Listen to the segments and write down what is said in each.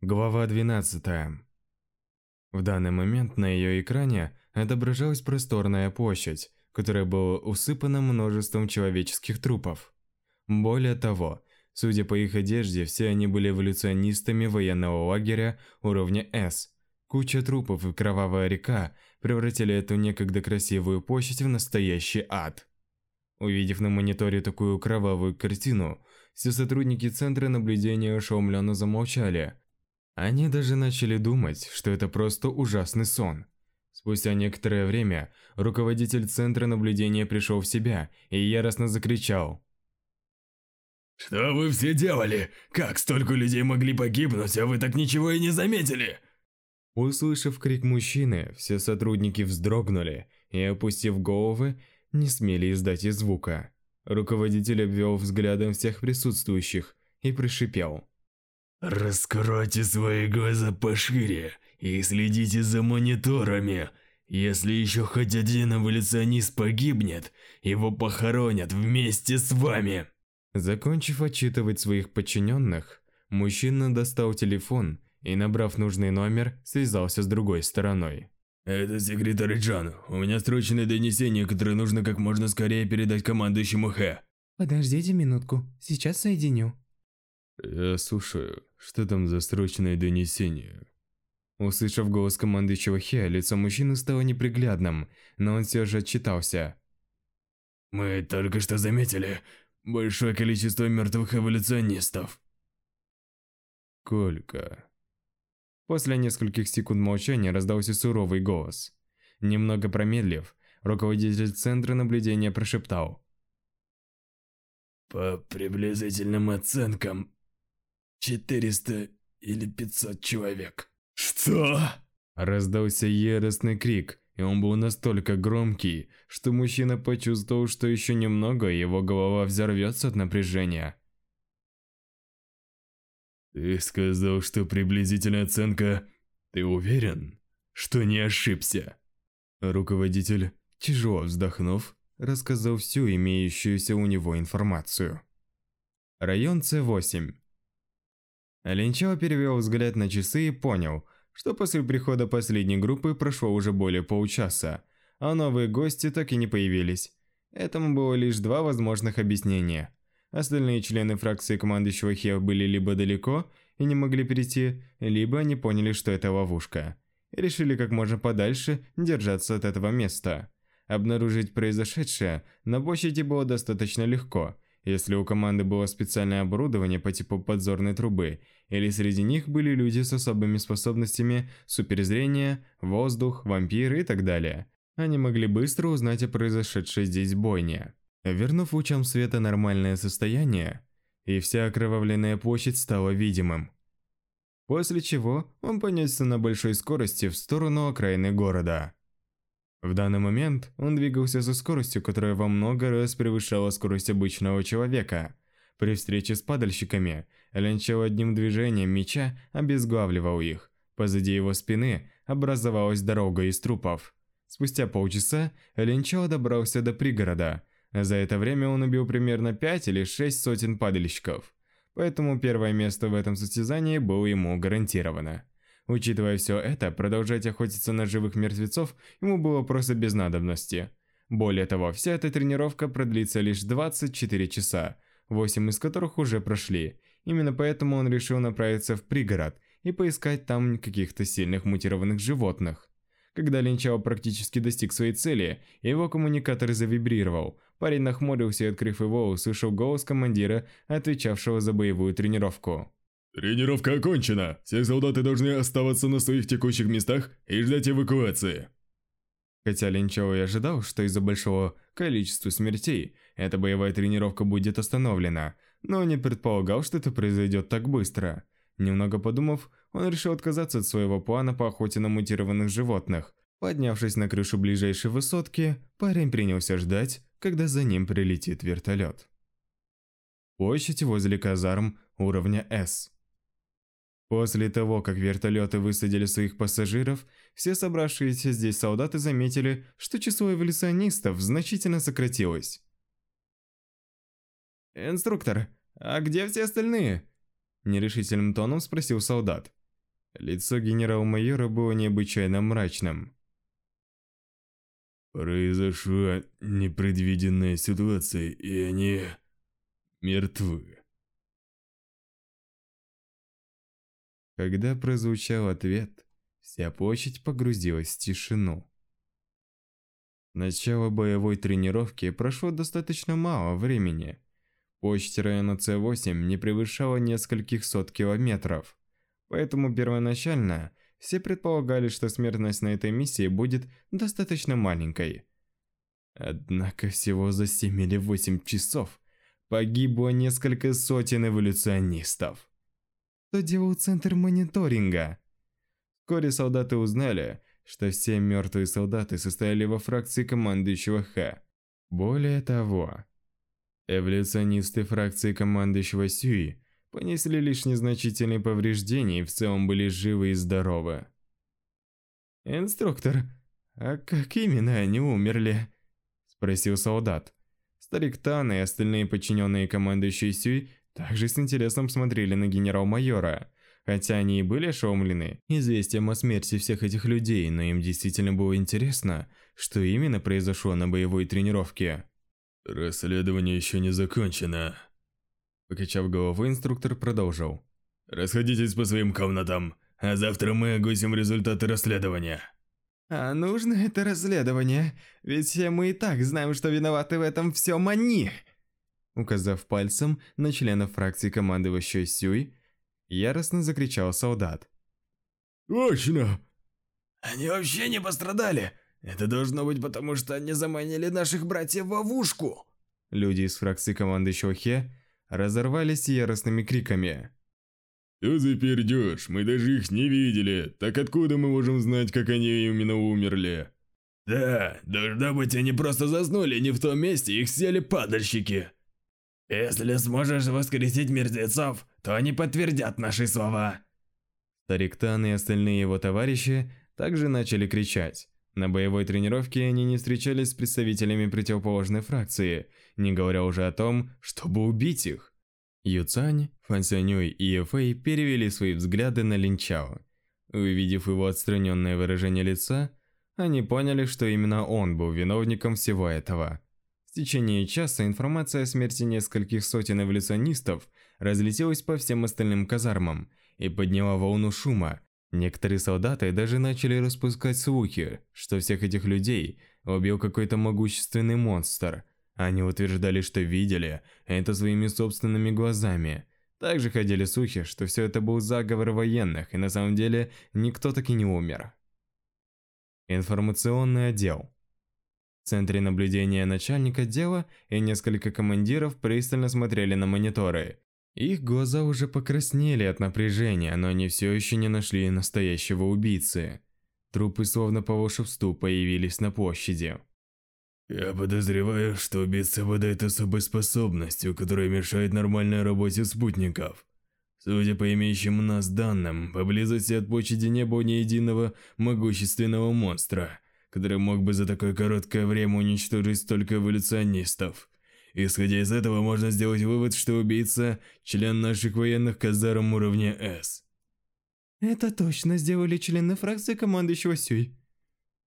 Глава 12. В данный момент на ее экране отображалась просторная площадь, которая была усыпана множеством человеческих трупов. Более того, судя по их одежде, все они были эволюционистами военного лагеря уровня С. Куча трупов и кровавая река превратили эту некогда красивую площадь в настоящий ад. Увидев на мониторе такую кровавую картину, все сотрудники Центра наблюдения ошеломленно замолчали – они даже начали думать, что это просто ужасный сон. Спустя некоторое время руководитель центра наблюдения пришел в себя и яростно закричал. «Что вы все делали? Как столько людей могли погибнуть, а вы так ничего и не заметили?» Услышав крик мужчины, все сотрудники вздрогнули и, опустив головы, не смели издать и звука. Руководитель обвел взглядом всех присутствующих и прошипел. «Раскройте свои глаза пошире и следите за мониторами. Если еще хоть один эволюционист погибнет, его похоронят вместе с вами!» Закончив отчитывать своих подчиненных, мужчина достал телефон и, набрав нужный номер, связался с другой стороной. «Это секретарь Джан. У меня срочное донесение, которое нужно как можно скорее передать командующему Хэ». «Подождите минутку, сейчас соединю». «Я слушаю». «Что там за срочное донесение?» Услышав голос командующего Хе, лицо мужчины стало неприглядным, но он все же отчитался. «Мы только что заметили большое количество мертвых эволюционистов». «Сколько?» После нескольких секунд молчания раздался суровый голос. Немного промедлив, руководитель Центра наблюдения прошептал. «По приблизительным оценкам, 400 или 500 человек. Что? Раздался яростный крик, и он был настолько громкий, что мужчина почувствовал, что еще немного его голова взорвется от напряжения. Ты сказал, что приблизительная оценка. Ты уверен, что не ошибся? Руководитель, тяжело вздохнув, рассказал всю имеющуюся у него информацию. Район С8. Линчао перевел взгляд на часы и понял, что после прихода последней группы прошло уже более получаса, а новые гости так и не появились. Этому было лишь два возможных объяснения. Остальные члены фракции командующего Хео были либо далеко и не могли перейти, либо они поняли, что это ловушка. И решили как можно подальше держаться от этого места. Обнаружить произошедшее на площади было достаточно легко – если у команды было специальное оборудование по типу подзорной трубы, или среди них были люди с особыми способностями, суперзрение, воздух, вампиры и так далее, они могли быстро узнать о произошедшей здесь бойне. Вернув лучам света нормальное состояние, и вся окровавленная площадь стала видимым. После чего он понесся на большой скорости в сторону окраины города. В данный момент он двигался со скоростью, которая во много раз превышала скорость обычного человека. При встрече с падальщиками, Ленчел одним движением меча обезглавливал их. Позади его спины образовалась дорога из трупов. Спустя полчаса Ленчел добрался до пригорода. За это время он убил примерно 5 или 6 сотен падальщиков. Поэтому первое место в этом состязании было ему гарантировано. Учитывая все это, продолжать охотиться на живых мертвецов ему было просто без надобности. Более того, вся эта тренировка продлится лишь 24 часа, 8 из которых уже прошли. Именно поэтому он решил направиться в пригород и поискать там каких-то сильных мутированных животных. Когда Линчао практически достиг своей цели, его коммуникатор завибрировал. Парень нахмурился и, открыв его, услышал голос командира, отвечавшего за боевую тренировку. «Тренировка окончена. Все солдаты должны оставаться на своих текущих местах и ждать эвакуации». Хотя Линчоу и ожидал, что из-за большого количества смертей эта боевая тренировка будет остановлена, но не предполагал, что это произойдет так быстро. Немного подумав, он решил отказаться от своего плана по охоте на мутированных животных. Поднявшись на крышу ближайшей высотки, парень принялся ждать, когда за ним прилетит вертолет. Площадь возле казарм уровня «С». После того, как вертолеты высадили своих пассажиров, все собравшиеся здесь солдаты заметили, что число эволюционистов значительно сократилось. «Инструктор, а где все остальные?» Нерешительным тоном спросил солдат. Лицо генерал-майора было необычайно мрачным. «Произошла непредвиденная ситуация, и они... мертвы». Когда прозвучал ответ, вся площадь погрузилась в тишину. Начало боевой тренировки прошло достаточно мало времени. Площадь района С8 не превышала нескольких сот километров, поэтому первоначально все предполагали, что смертность на этой миссии будет достаточно маленькой. Однако всего за 7 или 8 часов погибло несколько сотен эволюционистов что делал центр мониторинга. Вскоре солдаты узнали, что все мертвые солдаты состояли во фракции командующего Х. Более того, эволюционисты фракции командующего Сюи понесли лишь незначительные повреждения и в целом были живы и здоровы. «Инструктор, а как именно они умерли?» – спросил солдат. Старик Тан и остальные подчиненные командующие Сюй также с интересом посмотрели на генерал-майора. Хотя они и были ошеломлены известием о смерти всех этих людей, но им действительно было интересно, что именно произошло на боевой тренировке. «Расследование еще не закончено», – покачав головой, инструктор продолжил. «Расходитесь по своим комнатам, а завтра мы огусим результаты расследования». «А нужно это расследование? Ведь все мы и так знаем, что виноваты в этом всем они!» Указав пальцем на члена фракции командующего Сюй, яростно закричал солдат. «Точно!» «Они вообще не пострадали! Это должно быть потому, что они заманили наших братьев в ловушку!" Люди из фракции команды Хе разорвались яростными криками. «Что за пердеж? Мы даже их не видели! Так откуда мы можем знать, как они именно умерли?» «Да, должно быть, они просто заснули не в том месте, их сели падальщики!» «Если сможешь воскресить мертвецов, то они подтвердят наши слова!» Старик Тан и остальные его товарищи также начали кричать. На боевой тренировке они не встречались с представителями противоположной фракции, не говоря уже о том, чтобы убить их. Юцань, Фан и Ефэй перевели свои взгляды на Линчао. Увидев его отстраненное выражение лица, они поняли, что именно он был виновником всего этого течение часа информация о смерти нескольких сотен эволюционистов разлетелась по всем остальным казармам и подняла волну шума. Некоторые солдаты даже начали распускать слухи, что всех этих людей убил какой-то могущественный монстр. Они утверждали, что видели это своими собственными глазами. Также ходили слухи, что все это был заговор военных, и на самом деле никто так и не умер. Информационный отдел в центре наблюдения начальника отдела и несколько командиров пристально смотрели на мониторы. Их глаза уже покраснели от напряжения, но они все еще не нашли настоящего убийцы. Трупы словно по волшебству появились на площади. Я подозреваю, что убийца обладает особой способностью, которая мешает нормальной работе спутников. Судя по имеющим у нас данным, поблизости от площади не было ни единого могущественного монстра – который мог бы за такое короткое время уничтожить столько эволюционистов. Исходя из этого, можно сделать вывод, что убийца – член наших военных казарм уровня С. Это точно сделали члены фракции командующего Сюй.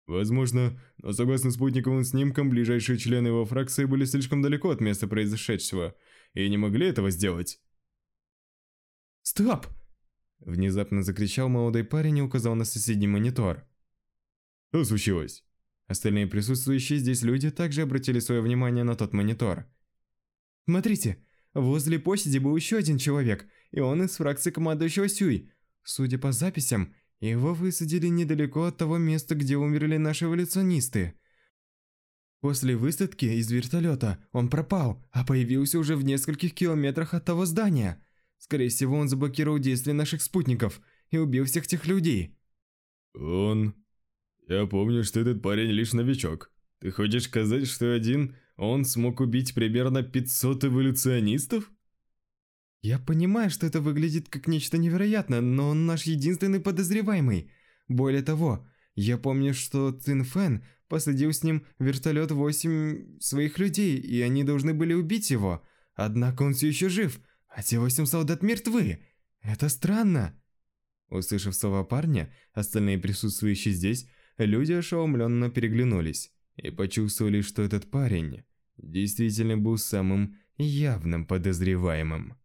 Возможно, но согласно спутниковым снимкам, ближайшие члены его фракции были слишком далеко от места произошедшего и не могли этого сделать. «Стоп!» Внезапно закричал молодой парень и указал на соседний монитор. Что случилось? Остальные присутствующие здесь люди также обратили свое внимание на тот монитор. Смотрите, возле площади был еще один человек, и он из фракции командующего Сюй. Судя по записям, его высадили недалеко от того места, где умерли наши эволюционисты. После высадки из вертолета он пропал, а появился уже в нескольких километрах от того здания. Скорее всего, он заблокировал действия наших спутников и убил всех тех людей. Он «Я помню, что этот парень лишь новичок. Ты хочешь сказать, что один он смог убить примерно 500 эволюционистов?» «Я понимаю, что это выглядит как нечто невероятное, но он наш единственный подозреваемый. Более того, я помню, что Цин Фэн посадил с ним вертолет восемь своих людей, и они должны были убить его. Однако он все еще жив, а те восемь солдат мертвы. Это странно». Услышав слова парня, остальные присутствующие здесь Люди ошеломленно переглянулись и почувствовали, что этот парень действительно был самым явным подозреваемым.